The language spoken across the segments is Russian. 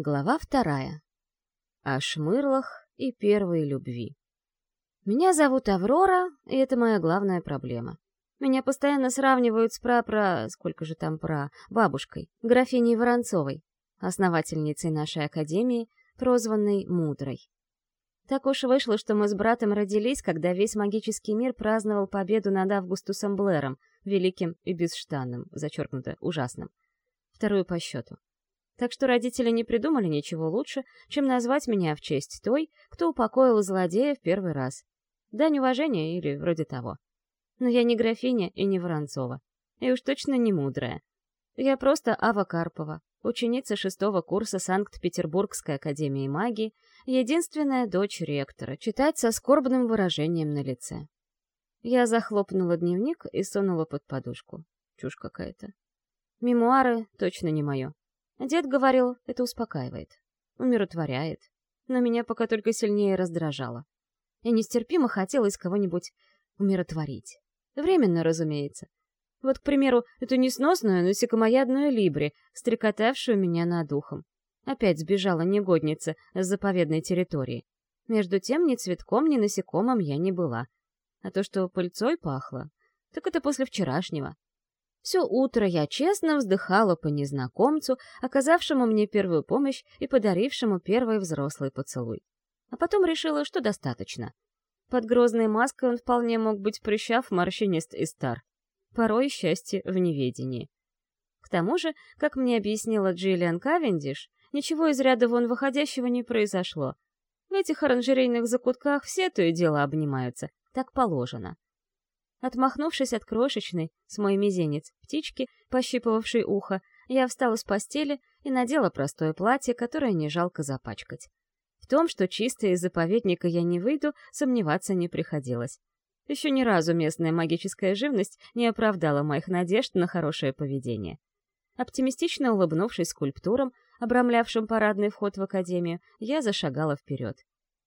Глава вторая. О шмырлах и первой любви. Меня зовут Аврора, и это моя главная проблема. Меня постоянно сравнивают с пра-пра... сколько же там пра... бабушкой, графиней Воронцовой, основательницей нашей академии, прозванной Мудрой. Так уж вышло, что мы с братом родились, когда весь магический мир праздновал победу над Августусом Блэром, великим и бесштанным, зачеркнуто, ужасным. Вторую по счету. Так что родители не придумали ничего лучше, чем назвать меня в честь той, кто упокоил злодея в первый раз. Дань уважения или вроде того. Но я не графиня и не Воронцова. И уж точно не мудрая. Я просто Ава Карпова, ученица шестого курса Санкт-Петербургской академии магии, единственная дочь ректора, читать со скорбным выражением на лице. Я захлопнула дневник и сунула под подушку. Чушь какая-то. Мемуары точно не мое. Дед говорил, это успокаивает, умиротворяет, но меня пока только сильнее раздражало. И нестерпимо хотелось кого-нибудь умиротворить. Временно, разумеется. Вот, к примеру, эту несносную насекомоядную либри, стрекотавшую меня над ухом. Опять сбежала негодница с заповедной территории. Между тем, ни цветком, ни насекомым я не была. А то, что пыльцой пахло, так это после вчерашнего. Все утро я честно вздыхала по незнакомцу, оказавшему мне первую помощь и подарившему первый взрослый поцелуй. А потом решила, что достаточно. Под грозной маской он вполне мог быть прыщав, морщинист и стар. Порой счастье в неведении. К тому же, как мне объяснила Джиллиан Кавендиш, ничего из ряда вон выходящего не произошло. В этих оранжерейных закутках все то и дело обнимаются, так положено. Отмахнувшись от крошечной, с мой мизинец, птички, пощипывавшей ухо, я встала с постели и надела простое платье, которое не жалко запачкать. В том, что чисто из заповедника я не выйду, сомневаться не приходилось. Еще ни разу местная магическая живность не оправдала моих надежд на хорошее поведение. Оптимистично улыбнувшись скульптурам, обрамлявшим парадный вход в академию, я зашагала вперед.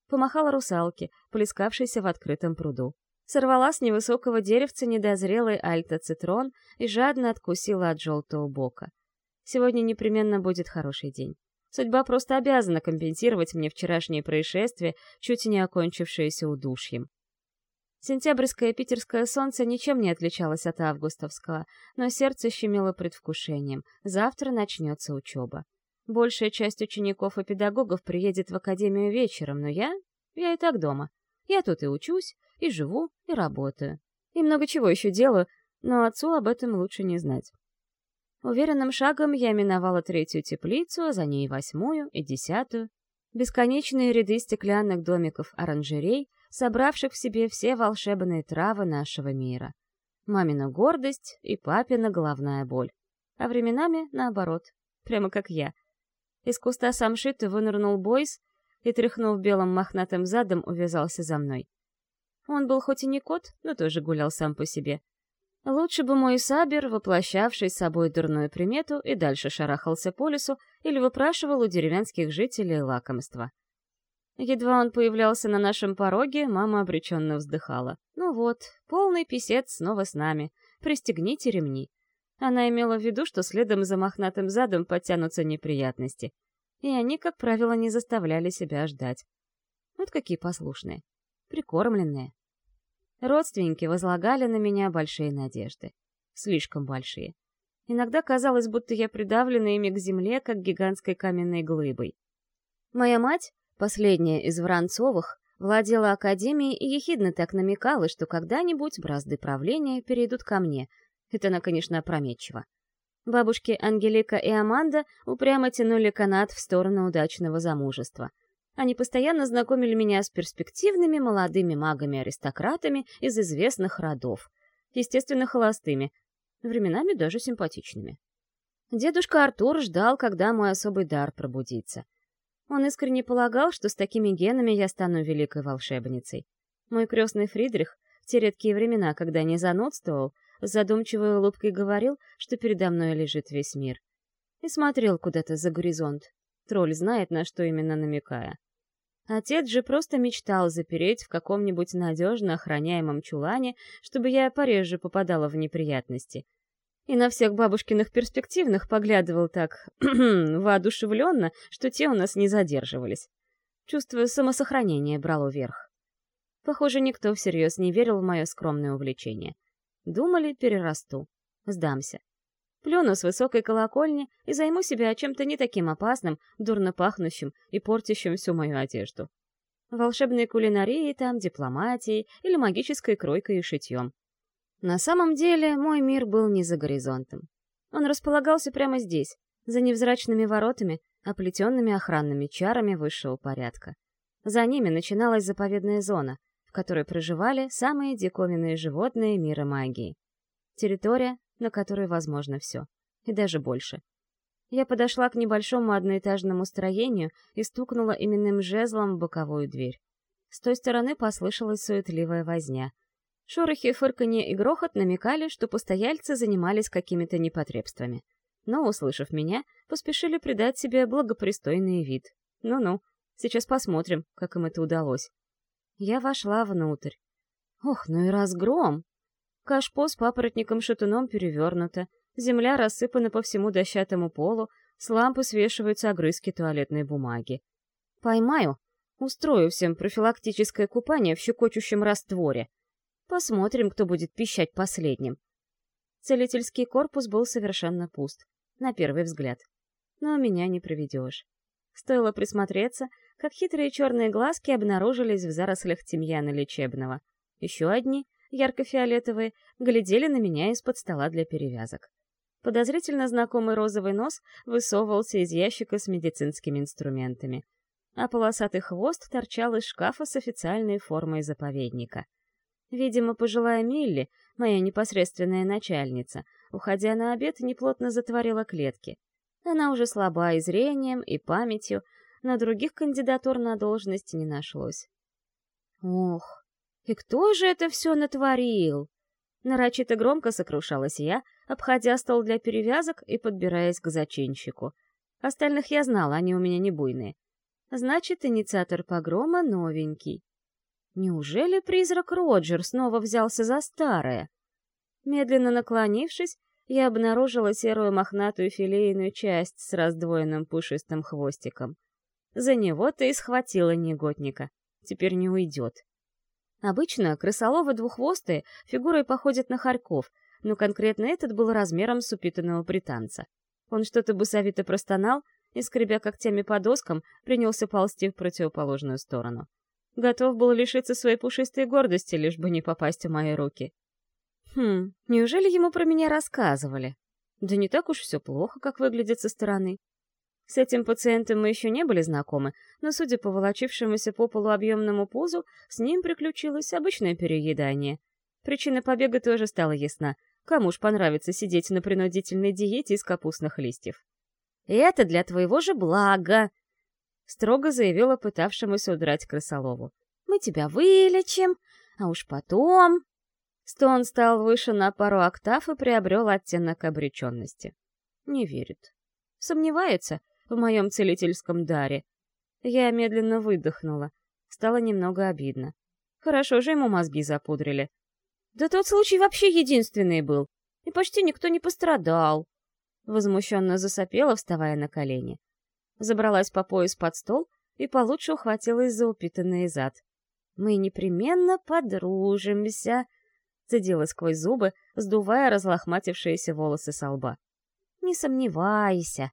Помахала русалке, плескавшейся в открытом пруду сорвала с невысокого деревца недозрелый альта-цитрон и жадно откусила от желтого бока. Сегодня непременно будет хороший день. Судьба просто обязана компенсировать мне вчерашнее происшествие, чуть не окончившееся удушьем. Сентябрьское питерское солнце ничем не отличалось от августовского, но сердце щемило предвкушением. Завтра начнется учеба. Большая часть учеников и педагогов приедет в академию вечером, но я... я и так дома. Я тут и учусь, и живу, и работаю. И много чего еще делаю, но отцу об этом лучше не знать. Уверенным шагом я миновала третью теплицу, а за ней восьмую и десятую. Бесконечные ряды стеклянных домиков оранжерей, собравших в себе все волшебные травы нашего мира. Мамина гордость и папина головная боль. А временами наоборот, прямо как я. Из куста самшита вынырнул Бойс и, тряхнув белым мохнатым задом, увязался за мной. Он был хоть и не кот, но тоже гулял сам по себе. Лучше бы мой сабер, воплощавший собой дурную примету, и дальше шарахался по лесу или выпрашивал у деревенских жителей лакомства. Едва он появлялся на нашем пороге, мама обреченно вздыхала. «Ну вот, полный писец снова с нами. Пристегните ремни». Она имела в виду, что следом за мохнатым задом подтянутся неприятности. И они, как правило, не заставляли себя ждать. Вот какие послушные прикормленные. Родственники возлагали на меня большие надежды. Слишком большие. Иногда казалось, будто я придавлена ими к земле, как гигантской каменной глыбой. Моя мать, последняя из Воронцовых, владела академией и ехидно так намекала, что когда-нибудь бразды правления перейдут ко мне. Это она, конечно, опрометчиво. Бабушки Ангелика и Аманда упрямо тянули канат в сторону удачного замужества. Они постоянно знакомили меня с перспективными молодыми магами-аристократами из известных родов, естественно, холостыми, временами даже симпатичными. Дедушка Артур ждал, когда мой особый дар пробудится. Он искренне полагал, что с такими генами я стану великой волшебницей. Мой крестный Фридрих в те редкие времена, когда не занудствовал, с задумчивой улыбкой говорил, что передо мной лежит весь мир. И смотрел куда-то за горизонт, Тролль знает, на что именно намекая. Отец же просто мечтал запереть в каком-нибудь надежно охраняемом чулане, чтобы я пореже попадала в неприятности. и на всех бабушкиных перспективных поглядывал так воодушевленно, что те у нас не задерживались. Чувство самосохранения брало верх. Похоже, никто всерьез не верил в мое скромное увлечение. Думали, перерасту. Сдамся. Плюну с высокой колокольни и займу себя чем-то не таким опасным, дурно пахнущим и портящим всю мою одежду. Волшебной кулинарией там, дипломатией или магической кройкой и шитьем. На самом деле, мой мир был не за горизонтом. Он располагался прямо здесь, за невзрачными воротами, оплетенными охранными чарами высшего порядка. За ними начиналась заповедная зона, в которой проживали самые диковинные животные мира магии. Территория, на которой возможно все. И даже больше. Я подошла к небольшому одноэтажному строению и стукнула именным жезлом в боковую дверь. С той стороны послышалась суетливая возня. Шорохи, фырканье и грохот намекали, что постояльцы занимались какими-то непотребствами. Но, услышав меня, поспешили придать себе благопристойный вид. Ну-ну, сейчас посмотрим, как им это удалось. Я вошла внутрь. Ох, ну и разгром! Кашпо с папоротником-шатуном перевернуто, земля рассыпана по всему дощатому полу, с лампы свешиваются огрызки туалетной бумаги. Поймаю, устрою всем профилактическое купание в щекочущем растворе. Посмотрим, кто будет пищать последним. Целительский корпус был совершенно пуст, на первый взгляд. Но меня не проведешь. Стоило присмотреться, как хитрые черные глазки обнаружились в зарослях тимьяна лечебного. Еще одни — ярко-фиолетовые, глядели на меня из-под стола для перевязок. Подозрительно знакомый розовый нос высовывался из ящика с медицинскими инструментами, а полосатый хвост торчал из шкафа с официальной формой заповедника. Видимо, пожилая Милли, моя непосредственная начальница, уходя на обед, неплотно затворила клетки. Она уже слаба и зрением, и памятью, но других кандидатур на должность не нашлось. Ох, и кто же это все натворил? Нарочито громко сокрушалась я, обходя стол для перевязок и подбираясь к зачинщику. Остальных я знала, они у меня не буйные. Значит, инициатор погрома новенький. Неужели призрак Роджер снова взялся за старое? Медленно наклонившись, я обнаружила серую мохнатую филейную часть с раздвоенным пушистым хвостиком. За него-то и схватила негодника. Теперь не уйдет. Обычно крысоловы двуххвостые фигурой походят на хорьков, но конкретно этот был размером с упитанного британца. Он что-то бусовито простонал и, скребя когтями по доскам, принялся ползти в противоположную сторону. Готов был лишиться своей пушистой гордости, лишь бы не попасть в мои руки. Хм, неужели ему про меня рассказывали? Да не так уж все плохо, как выглядит со стороны. С этим пациентом мы еще не были знакомы, но, судя по волочившемуся по полу объемному пузу, с ним приключилось обычное переедание. Причина побега тоже стала ясна. Кому ж понравится сидеть на принудительной диете из капустных листьев? «Это для твоего же блага!» — строго заявила пытавшемуся удрать крысолову. «Мы тебя вылечим, а уж потом...» Стон стал выше на пару октав и приобрел оттенок обреченности. Не верит. Сомневается, в моем целительском даре. Я медленно выдохнула. Стало немного обидно. Хорошо же ему мозги запудрили. Да тот случай вообще единственный был. И почти никто не пострадал. Возмущенно засопела, вставая на колени. Забралась по пояс под стол и получше ухватилась за упитанный зад. «Мы непременно подружимся», — цедила сквозь зубы, сдувая разлохматившиеся волосы со лба. «Не сомневайся»,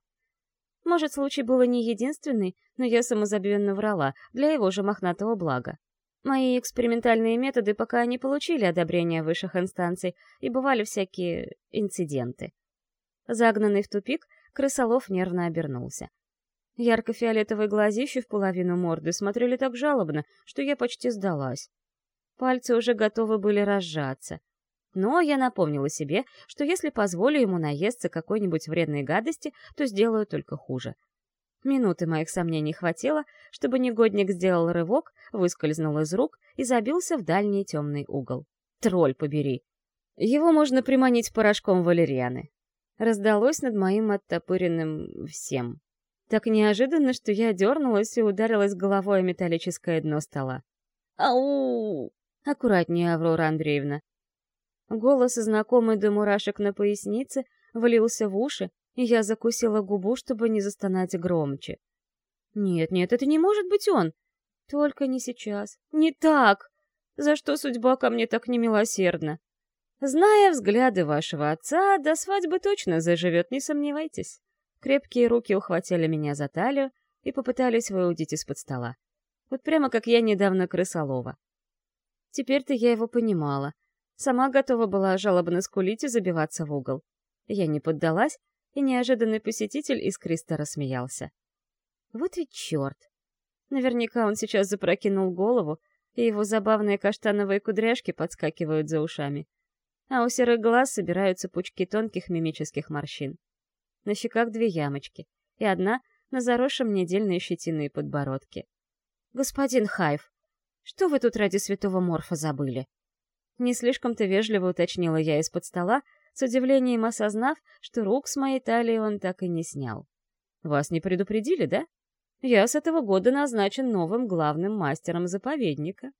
может, случай был не единственный, но я самозабвенно врала, для его же мохнатого блага. Мои экспериментальные методы пока не получили одобрения высших инстанций, и бывали всякие инциденты. Загнанный в тупик, крысолов нервно обернулся. Ярко-фиолетовые глазища в половину морды смотрели так жалобно, что я почти сдалась. Пальцы уже готовы были разжаться. Но я напомнила себе, что если позволю ему наесться какой-нибудь вредной гадости, то сделаю только хуже. Минуты моих сомнений хватило, чтобы негодник сделал рывок, выскользнул из рук и забился в дальний темный угол. Тролль побери! Его можно приманить порошком валерьяны. Раздалось над моим оттопыренным всем. Так неожиданно, что я дернулась и ударилась головой о металлическое дно стола. «Ау!» «Аккуратнее, Аврора Андреевна. Голос, знакомый до мурашек на пояснице, влился в уши, и я закусила губу, чтобы не застонать громче. Нет, нет, это не может быть он. Только не сейчас. Не так! За что судьба ко мне так немилосердна? Зная взгляды вашего отца, до свадьбы точно заживет, не сомневайтесь. Крепкие руки ухватили меня за талию и попытались выудить из-под стола. Вот прямо как я недавно крысолова. Теперь-то я его понимала. Сама готова была жалобно скулить и забиваться в угол. Я не поддалась, и неожиданный посетитель искристо рассмеялся. Вот ведь черт! Наверняка он сейчас запрокинул голову, и его забавные каштановые кудряшки подскакивают за ушами. А у серых глаз собираются пучки тонких мимических морщин. На щеках две ямочки, и одна на заросшем недельной щетиной подбородке. «Господин Хайв, что вы тут ради святого Морфа забыли?» Не слишком-то вежливо уточнила я из-под стола, с удивлением осознав, что рук с моей талии он так и не снял. «Вас не предупредили, да? Я с этого года назначен новым главным мастером заповедника».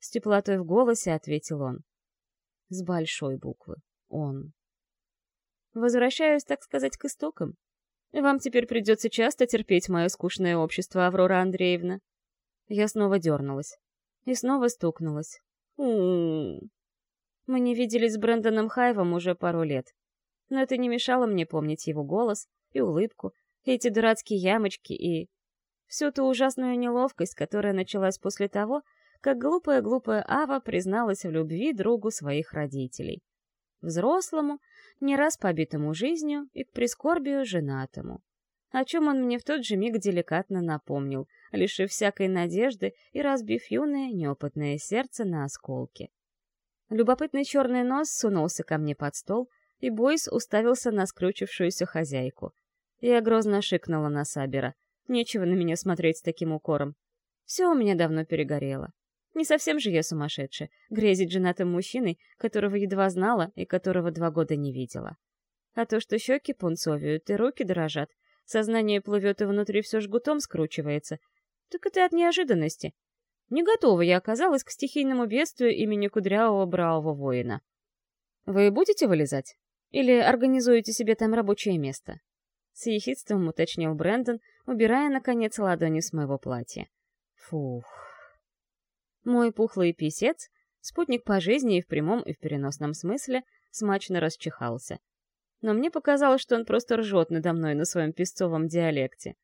С теплотой в голосе ответил он. С большой буквы. Он. Возвращаюсь, так сказать, к истокам. Вам теперь придется часто терпеть мое скучное общество, Аврора Андреевна. Я снова дернулась. И снова стукнулась. Мы не виделись с Брэндоном Хайвом уже пару лет. Но это не мешало мне помнить его голос и улыбку, и эти дурацкие ямочки, и... Всю ту ужасную неловкость, которая началась после того, как глупая-глупая Ава призналась в любви другу своих родителей. Взрослому, не раз побитому жизнью и к прискорбию женатому. О чем он мне в тот же миг деликатно напомнил, лишив всякой надежды и разбив юное, неопытное сердце на осколки. Любопытный черный нос сунулся ко мне под стол, и Бойс уставился на скрючившуюся хозяйку. Я грозно шикнула на Сабера. Нечего на меня смотреть с таким укором. Все у меня давно перегорело. Не совсем же я сумасшедшая, грезить женатым мужчиной, которого едва знала и которого два года не видела. А то, что щеки пунцовеют и руки дрожат, сознание плывет и внутри все жгутом скручивается, так это от неожиданности, не готова я оказалась к стихийному бедствию имени кудрявого бравого воина. «Вы будете вылезать? Или организуете себе там рабочее место?» С ехидством уточнил Брэндон, убирая, наконец, ладони с моего платья. Фух. Мой пухлый писец, спутник по жизни и в прямом, и в переносном смысле, смачно расчихался. Но мне показалось, что он просто ржет надо мной на своем песцовом диалекте.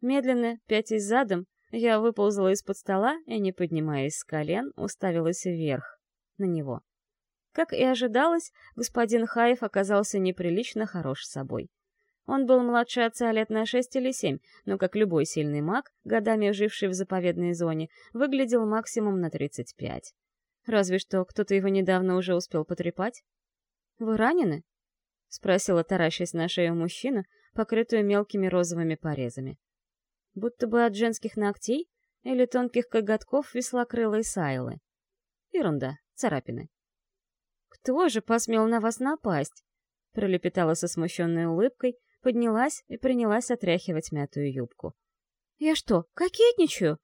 Медленно, пятясь задом, я выползла из-под стола и, не поднимаясь с колен, уставилась вверх, на него. Как и ожидалось, господин Хаев оказался неприлично хорош собой. Он был младше отца лет на шесть или семь, но, как любой сильный маг, годами живший в заповедной зоне, выглядел максимум на тридцать пять. Разве что кто-то его недавно уже успел потрепать. «Вы ранены?» — спросила, таращась на шею мужчина, покрытую мелкими розовыми порезами будто бы от женских ногтей или тонких коготков веслокрылой сайлы. Ерунда, царапины. «Кто же посмел на вас напасть?» пролепетала со смущенной улыбкой, поднялась и принялась отряхивать мятую юбку. «Я что, кокетничаю?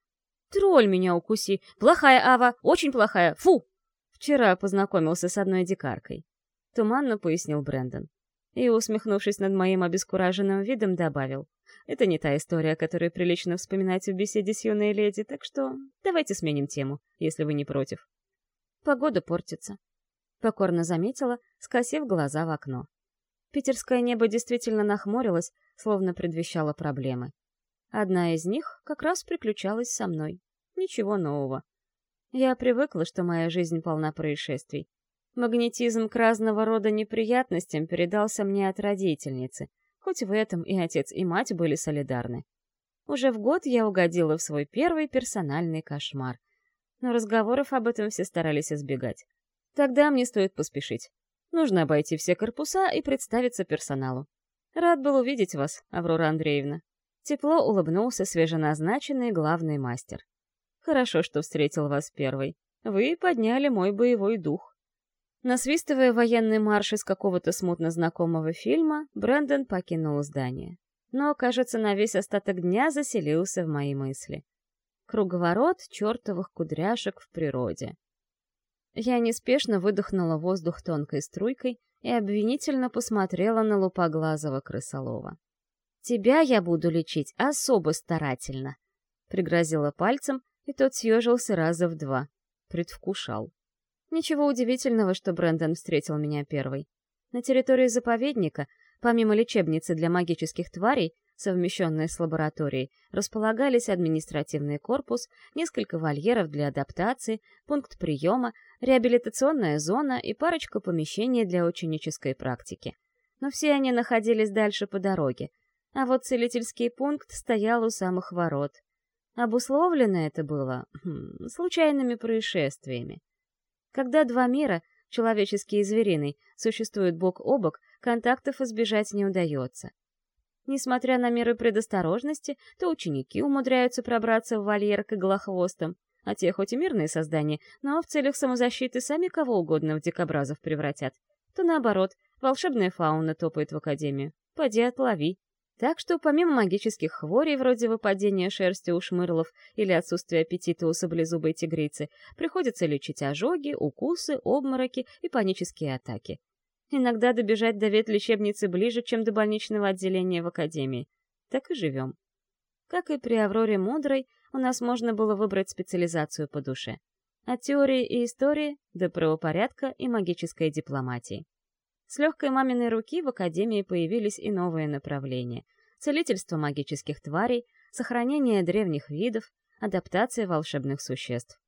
Тролль меня укуси! Плохая Ава, очень плохая! Фу!» Вчера познакомился с одной дикаркой. Туманно пояснил Брэндон. И, усмехнувшись над моим обескураженным видом, добавил. Это не та история, которую прилично вспоминать в беседе с юной леди, так что давайте сменим тему, если вы не против. Погода портится. Покорно заметила, скосив глаза в окно. Питерское небо действительно нахмурилось, словно предвещало проблемы. Одна из них как раз приключалась со мной. Ничего нового. Я привыкла, что моя жизнь полна происшествий. Магнетизм к разного рода неприятностям передался мне от родительницы, хоть в этом и отец, и мать были солидарны. Уже в год я угодила в свой первый персональный кошмар. Но разговоров об этом все старались избегать. Тогда мне стоит поспешить. Нужно обойти все корпуса и представиться персоналу. Рад был увидеть вас, Аврора Андреевна. Тепло улыбнулся свеженазначенный главный мастер. Хорошо, что встретил вас первый. Вы подняли мой боевой дух. Насвистывая военный марш из какого-то смутно знакомого фильма, Брэндон покинул здание. Но, кажется, на весь остаток дня заселился в мои мысли. Круговорот чертовых кудряшек в природе. Я неспешно выдохнула воздух тонкой струйкой и обвинительно посмотрела на лупоглазого крысолова. «Тебя я буду лечить особо старательно», — пригрозила пальцем, и тот съежился раза в два. Предвкушал. Ничего удивительного, что Брэндон встретил меня первой. На территории заповедника, помимо лечебницы для магических тварей, совмещенной с лабораторией, располагались административный корпус, несколько вольеров для адаптации, пункт приема, реабилитационная зона и парочка помещений для ученической практики. Но все они находились дальше по дороге, а вот целительский пункт стоял у самых ворот. Обусловлено это было хм, случайными происшествиями. Когда два мира, человеческий и звериный, существуют бок о бок, контактов избежать не удается. Несмотря на меры предосторожности, то ученики умудряются пробраться в вольер к иглохвостам, а те хоть и мирные создания, но в целях самозащиты сами кого угодно в дикобразов превратят. То наоборот, волшебная фауна топает в академию. Поди отлови. Так что помимо магических хворей, вроде выпадения шерсти у шмырлов или отсутствия аппетита у саблезубой тигрицы, приходится лечить ожоги, укусы, обмороки и панические атаки. Иногда добежать до ветлечебницы ближе, чем до больничного отделения в академии. Так и живем. Как и при Авроре Мудрой, у нас можно было выбрать специализацию по душе. От теории и истории до правопорядка и магической дипломатии. С легкой маминой руки в Академии появились и новые направления. Целительство магических тварей, сохранение древних видов, адаптация волшебных существ.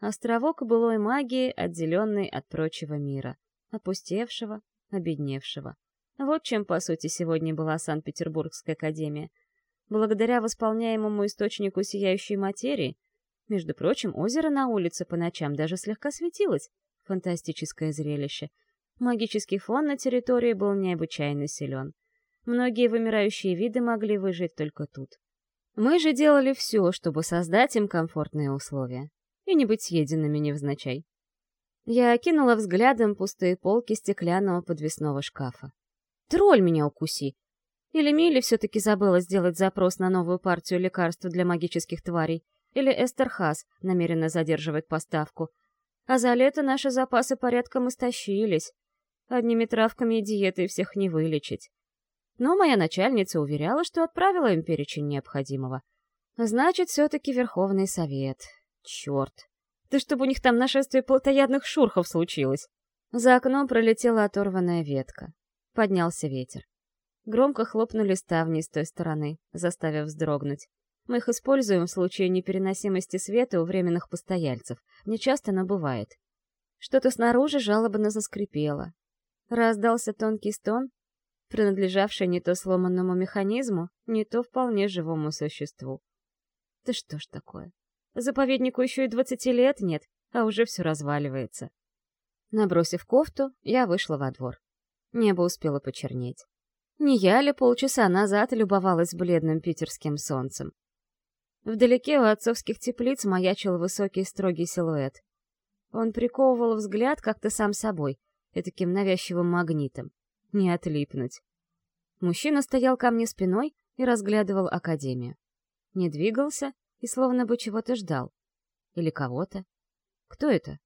Островок былой магии, отделенный от прочего мира, опустевшего, обедневшего. Вот чем, по сути, сегодня была Санкт-Петербургская академия. Благодаря восполняемому источнику сияющей материи, между прочим, озеро на улице по ночам даже слегка светилось. Фантастическое зрелище — Магический фон на территории был необычайно силен. Многие вымирающие виды могли выжить только тут. Мы же делали все, чтобы создать им комфортные условия. И не быть съеденными невзначай. Я окинула взглядом пустые полки стеклянного подвесного шкафа. Тролль меня укуси! Или Милли все-таки забыла сделать запрос на новую партию лекарств для магических тварей, или Эстерхас намеренно задерживает поставку. А за лето наши запасы порядком истощились. Одними травками и диетой всех не вылечить. Но моя начальница уверяла, что отправила им перечень необходимого. Значит, все-таки Верховный Совет. Черт. Да чтобы у них там нашествие плотоядных шурхов случилось. За окном пролетела оторванная ветка. Поднялся ветер. Громко хлопнули ставни с той стороны, заставив вздрогнуть. Мы их используем в случае непереносимости света у временных постояльцев. Не часто, но бывает. Что-то снаружи жалобно заскрипело. Раздался тонкий стон, принадлежавший не то сломанному механизму, не то вполне живому существу. Да что ж такое? Заповеднику еще и двадцати лет нет, а уже все разваливается. Набросив кофту, я вышла во двор. Небо успело почернеть. Не я ли полчаса назад любовалась бледным питерским солнцем? Вдалеке у отцовских теплиц маячил высокий строгий силуэт. Он приковывал взгляд как-то сам собой, таким навязчивым магнитом. Не отлипнуть. Мужчина стоял ко мне спиной и разглядывал Академию. Не двигался и словно бы чего-то ждал. Или кого-то. Кто это?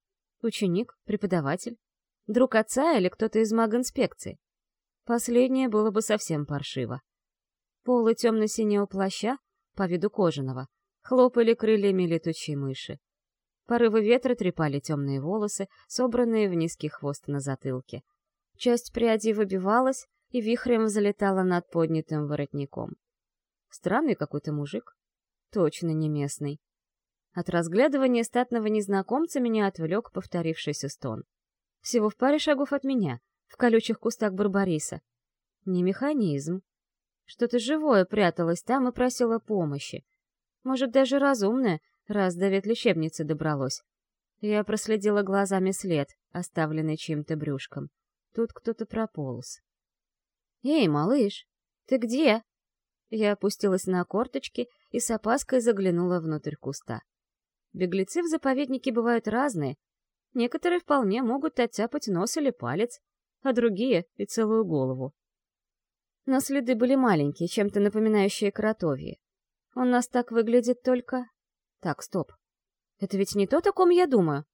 Ученик? Преподаватель? Друг отца или кто-то из магинспекции? Последнее было бы совсем паршиво. Полы темно-синего плаща, по виду кожаного, хлопали крыльями летучей мыши. Порывы ветра трепали темные волосы, собранные в низкий хвост на затылке. Часть прядей выбивалась и вихрем залетала над поднятым воротником. Странный какой-то мужик. Точно не местный. От разглядывания статного незнакомца меня отвлек повторившийся стон. Всего в паре шагов от меня, в колючих кустах барбариса. Не механизм. Что-то живое пряталось там и просило помощи. Может, даже разумное, раз до ветлечебницы добралось. Я проследила глазами след, оставленный чьим-то брюшком. Тут кто-то прополз. «Эй, малыш, ты где?» Я опустилась на корточки и с опаской заглянула внутрь куста. Беглецы в заповеднике бывают разные. Некоторые вполне могут оттяпать нос или палец, а другие — и целую голову. Но следы были маленькие, чем-то напоминающие кротовье. У нас так выглядит только так, стоп. Это ведь не то, о ком я думаю.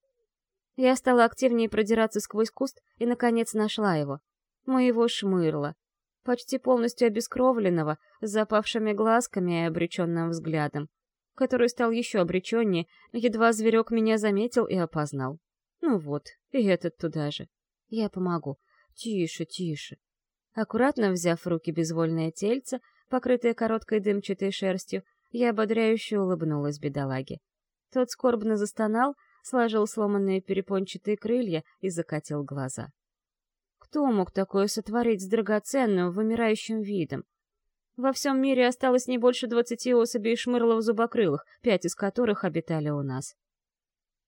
Я стала активнее продираться сквозь куст и, наконец, нашла его. Моего шмырла. Почти полностью обескровленного, с запавшими глазками и обреченным взглядом, который стал еще обреченнее, едва зверек меня заметил и опознал. Ну вот, и этот туда же. Я помогу. Тише, тише. Аккуратно взяв в руки безвольное тельце, покрытое короткой дымчатой шерстью, я ободряюще улыбнулась бедолаге. Тот скорбно застонал, сложил сломанные перепончатые крылья и закатил глаза. Кто мог такое сотворить с драгоценным, вымирающим видом? Во всем мире осталось не больше двадцати особей шмырлов зубокрылых, пять из которых обитали у нас.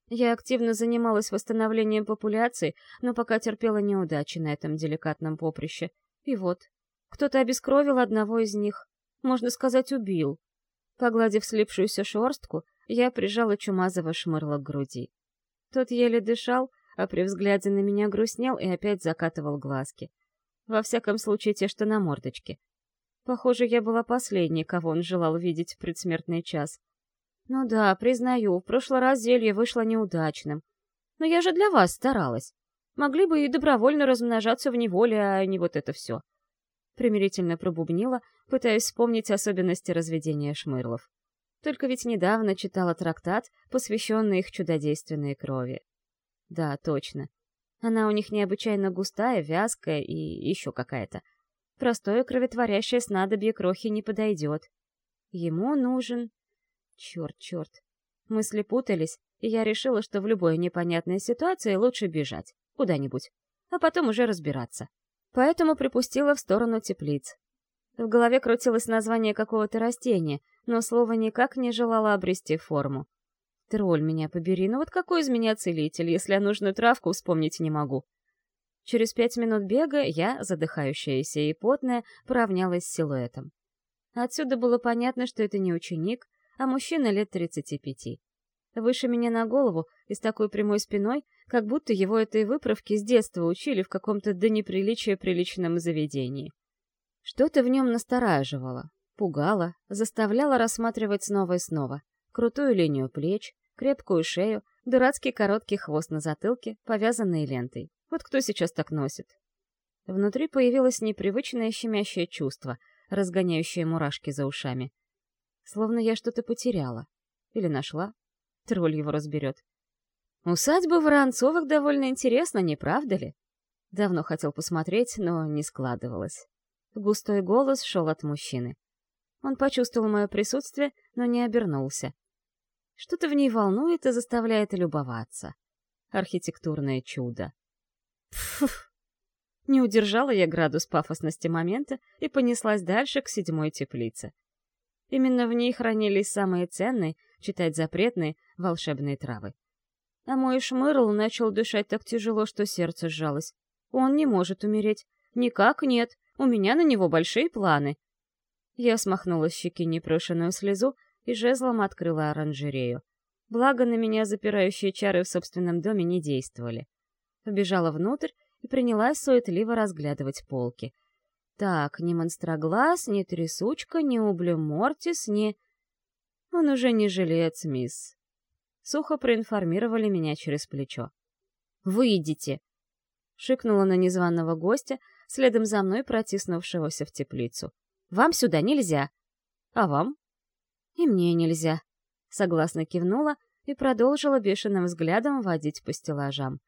Я активно занималась восстановлением популяции, но пока терпела неудачи на этом деликатном поприще. И вот, кто-то обескровил одного из них. Можно сказать, убил. Погладив слипшуюся шорстку, я прижала чумазого шмырла к груди. Тот еле дышал, а при взгляде на меня грустнел и опять закатывал глазки. Во всяком случае, те, что на мордочке. Похоже, я была последней, кого он желал видеть в предсмертный час. Ну да, признаю, в прошлый раз зелье вышло неудачным. Но я же для вас старалась. Могли бы и добровольно размножаться в неволе, а не вот это все. Примирительно пробубнила, пытаясь вспомнить особенности разведения шмырлов. Только ведь недавно читала трактат, посвященный их чудодейственной крови. Да, точно. Она у них необычайно густая, вязкая и еще какая-то. Простое кроветворящее снадобье крохи не подойдет. Ему нужен... Черт, черт. Мысли путались, и я решила, что в любой непонятной ситуации лучше бежать. Куда-нибудь. А потом уже разбираться. Поэтому припустила в сторону теплиц. В голове крутилось название какого-то растения, но слово никак не желало обрести форму. Тролль меня побери, ну вот какой из меня целитель, если я нужную травку вспомнить не могу? Через пять минут бега я, задыхающаяся и потная, поравнялась с силуэтом. Отсюда было понятно, что это не ученик, а мужчина лет тридцати пяти. Выше меня на голову и с такой прямой спиной, как будто его этой выправки с детства учили в каком-то до неприличия приличном заведении. Что-то в нем настораживало, пугало, заставляло рассматривать снова и снова. Крутую линию плеч, крепкую шею, дурацкий короткий хвост на затылке, повязанный лентой. Вот кто сейчас так носит? Внутри появилось непривычное щемящее чувство, разгоняющее мурашки за ушами. Словно я что-то потеряла. Или нашла. Тролль его разберет. Усадьба Воронцовых довольно интересна, не правда ли? Давно хотел посмотреть, но не складывалось. Густой голос шел от мужчины. Он почувствовал мое присутствие, но не обернулся. Что-то в ней волнует и заставляет любоваться. Архитектурное чудо. Пф! Не удержала я градус пафосности момента и понеслась дальше к седьмой теплице. Именно в ней хранились самые ценные, читать запретные, волшебные травы. А мой шмырл начал дышать так тяжело, что сердце сжалось. Он не может умереть. Никак нет. У меня на него большие планы. Я смахнула с щеки непрошенную слезу и жезлом открыла оранжерею. Благо на меня запирающие чары в собственном доме не действовали. Побежала внутрь и принялась суетливо разглядывать полки. Так, ни монстроглаз, ни трясучка, ни ублюмортис, ни... Он уже не жилец, мисс. Сухо проинформировали меня через плечо. «Выйдите!» — шикнула на незваного гостя, следом за мной протиснувшегося в теплицу. Вам сюда нельзя. А вам? И мне нельзя. Согласно кивнула и продолжила бешеным взглядом водить по стеллажам.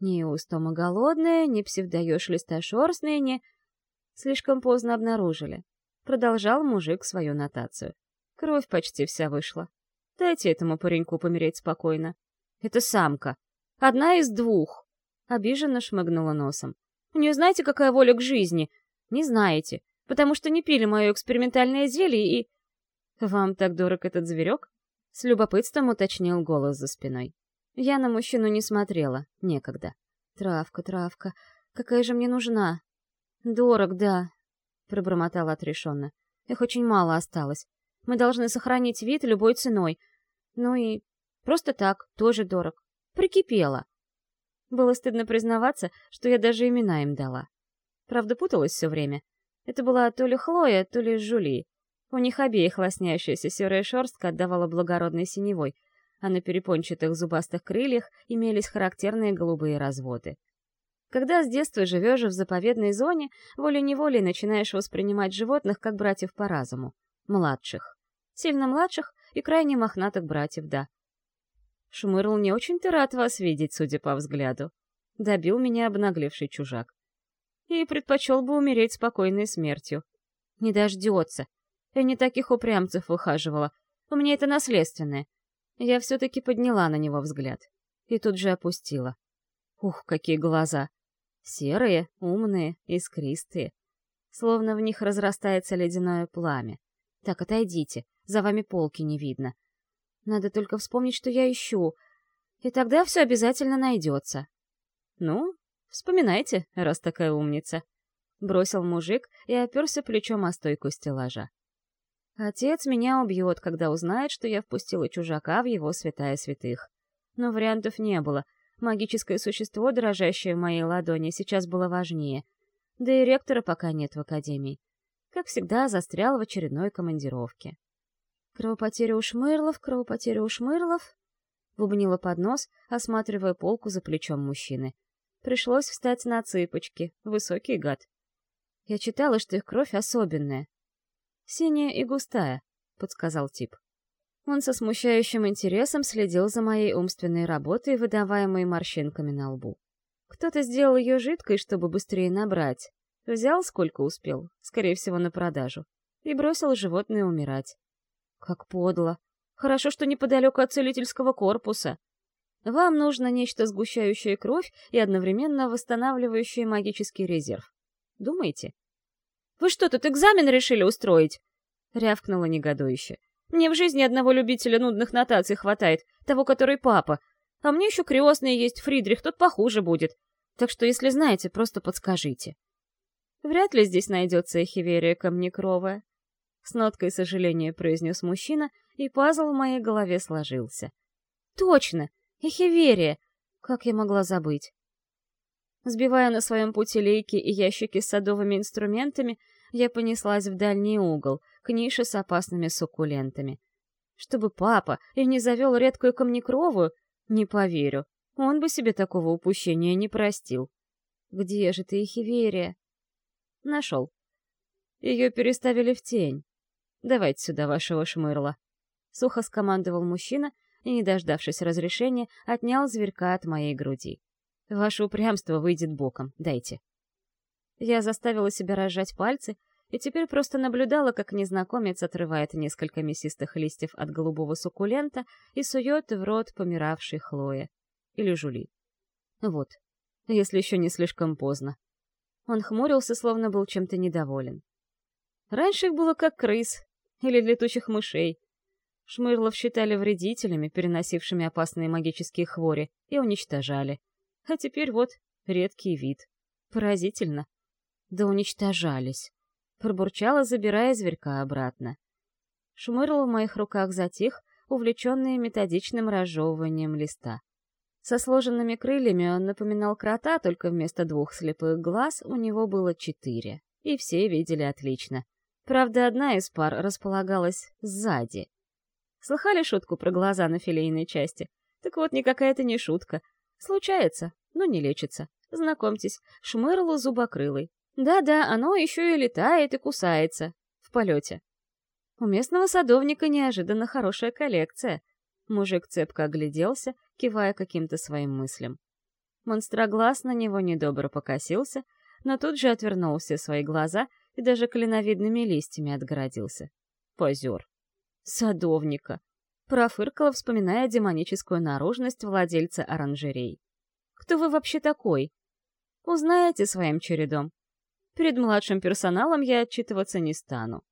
Ни устома голодная, ни псевдоёж листошерстная, ни... Слишком поздно обнаружили. Продолжал мужик свою нотацию. Кровь почти вся вышла. Дайте этому пареньку помереть спокойно. Это самка. Одна из двух. Обиженно шмыгнула носом. Не знаете, какая воля к жизни? Не знаете потому что не пили мое экспериментальное зелье и... «Вам так дорог этот зверек?» — с любопытством уточнил голос за спиной. Я на мужчину не смотрела, некогда. «Травка, травка, какая же мне нужна?» «Дорог, да», — пробормотала отрешенно. «Их очень мало осталось. Мы должны сохранить вид любой ценой. Ну и просто так, тоже дорог. Прикипела». Было стыдно признаваться, что я даже имена им дала. Правда, путалась все время. Это была то ли Хлоя, то ли Жули. У них обеих лосняющаяся серая шерстка отдавала благородной синевой, а на перепончатых зубастых крыльях имелись характерные голубые разводы. Когда с детства живешь в заповедной зоне, волей-неволей начинаешь воспринимать животных как братьев по разуму. Младших. Сильно младших и крайне мохнатых братьев, да. Шмырл не очень-то рад вас видеть, судя по взгляду. Добил меня обнаглевший чужак. И предпочел бы умереть спокойной смертью. Не дождется. Я не таких упрямцев выхаживала. У меня это наследственное. Я все-таки подняла на него взгляд. И тут же опустила. Ух, какие глаза! Серые, умные, искристые. Словно в них разрастается ледяное пламя. Так, отойдите, за вами полки не видно. Надо только вспомнить, что я ищу, и тогда все обязательно найдется. Ну, вспоминайте, раз такая умница. Бросил мужик и оперся плечом о стойку стеллажа. Отец меня убьет, когда узнает, что я впустила чужака в его святая святых. Но вариантов не было. Магическое существо, дрожащее в моей ладони, сейчас было важнее. Да и ректора пока нет в академии. Как всегда, застрял в очередной командировке. Кровопотеря у Шмырлов, кровопотеря у Шмырлов. Бубнила под нос, осматривая полку за плечом мужчины. Пришлось встать на цыпочки. Высокий гад. Я читала, что их кровь особенная. «Синяя и густая», — подсказал тип. Он со смущающим интересом следил за моей умственной работой, выдаваемой морщинками на лбу. Кто-то сделал ее жидкой, чтобы быстрее набрать. Взял, сколько успел, скорее всего, на продажу, и бросил животное умирать. Как подло. Хорошо, что неподалеку от целительского корпуса. Вам нужно нечто сгущающее кровь и одновременно восстанавливающее магический резерв. Думаете? «Вы что, тут экзамен решили устроить?» — рявкнула негодующе. Мне в жизни одного любителя нудных нотаций хватает, того, который папа. А мне еще крестный есть, Фридрих, тот похуже будет. Так что, если знаете, просто подскажите. Вряд ли здесь найдется эхиверия камнекровая. С ноткой сожаления произнес мужчина, и пазл в моей голове сложился. Точно! Эхиверия! Как я могла забыть? Сбивая на своем пути лейки и ящики с садовыми инструментами, я понеслась в дальний угол, к нише с опасными суккулентами. Чтобы папа и не завел редкую камнекровую, не поверю. Он бы себе такого упущения не простил. Где же ты, Эхиверия? Нашел. Ее переставили в тень. Давайте сюда вашего шмырла. Сухо скомандовал мужчина и, не дождавшись разрешения, отнял зверька от моей груди. Ваше упрямство выйдет боком, дайте. Я заставила себя разжать пальцы и теперь просто наблюдала, как незнакомец отрывает несколько мясистых листьев от голубого суккулента и сует в рот помиравшей Хлое. Или Жули. Вот, если еще не слишком поздно. Он хмурился, словно был чем-то недоволен. Раньше их было как крыс или летучих мышей. Шмырлов считали вредителями, переносившими опасные магические хвори, и уничтожали. А теперь вот редкий вид. Поразительно. Да уничтожались пробурчала, забирая зверька обратно. Шмырл в моих руках затих, увлеченный методичным разжевыванием листа. Со сложенными крыльями он напоминал крота, только вместо двух слепых глаз у него было четыре, и все видели отлично. Правда, одна из пар располагалась сзади. Слыхали шутку про глаза на филейной части? Так вот, никакая это не шутка. Случается, но не лечится. Знакомьтесь, Шмырлу зубокрылый. Да-да, оно еще и летает и кусается. В полете. У местного садовника неожиданно хорошая коллекция. Мужик цепко огляделся, кивая каким-то своим мыслям. Монстроглаз на него недобро покосился, но тут же отвернул все свои глаза и даже клиновидными листьями отгородился. Позер. Садовника. Профыркала, вспоминая демоническую наружность владельца оранжерей. «Кто вы вообще такой?» «Узнаете своим чередом. Перед младшим персоналом я отчитываться не стану.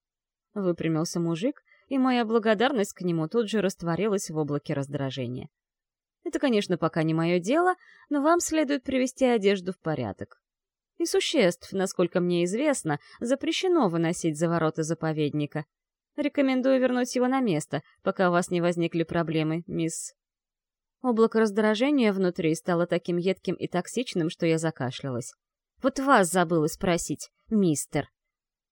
Выпрямился мужик, и моя благодарность к нему тут же растворилась в облаке раздражения. Это, конечно, пока не мое дело, но вам следует привести одежду в порядок. И существ, насколько мне известно, запрещено выносить за ворота заповедника. Рекомендую вернуть его на место, пока у вас не возникли проблемы, мисс... Облако раздражения внутри стало таким едким и токсичным, что я закашлялась. Вот вас забыла спросить, мистер.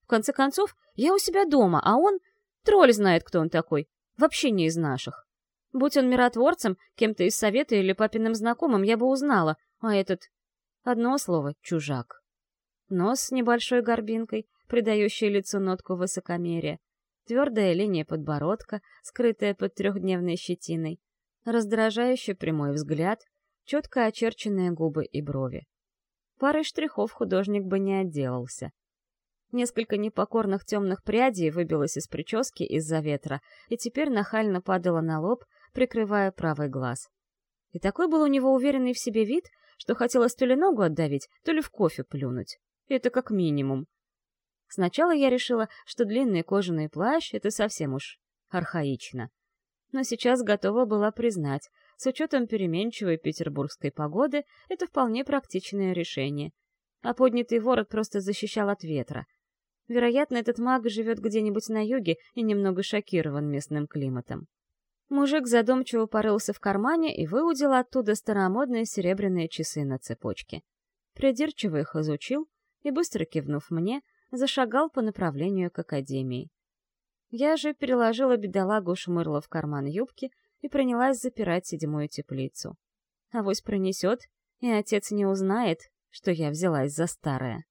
В конце концов, я у себя дома, а он... Тролль знает, кто он такой. Вообще не из наших. Будь он миротворцем, кем-то из совета или папиным знакомым, я бы узнала, а этот... Одно слово — чужак. Нос с небольшой горбинкой, придающий лицу нотку высокомерия, твердая линия подбородка, скрытая под трехдневной щетиной, раздражающий прямой взгляд, четко очерченные губы и брови. Парой штрихов художник бы не отделался. Несколько непокорных темных прядей выбилось из прически из-за ветра и теперь нахально падало на лоб, прикрывая правый глаз. И такой был у него уверенный в себе вид, что хотелось то ли ногу отдавить, то ли в кофе плюнуть. Это как минимум. Сначала я решила, что длинный кожаный плащ — это совсем уж архаично. Но сейчас готова была признать, с учетом переменчивой петербургской погоды, это вполне практичное решение. А поднятый ворот просто защищал от ветра. Вероятно, этот маг живет где-нибудь на юге и немного шокирован местным климатом. Мужик задумчиво порылся в кармане и выудил оттуда старомодные серебряные часы на цепочке. Придирчиво их изучил и, быстро кивнув мне, зашагал по направлению к академии. Я же переложила бедолагу шмырла в карман юбки и принялась запирать седьмую теплицу. Авось пронесет, и отец не узнает, что я взялась за старое.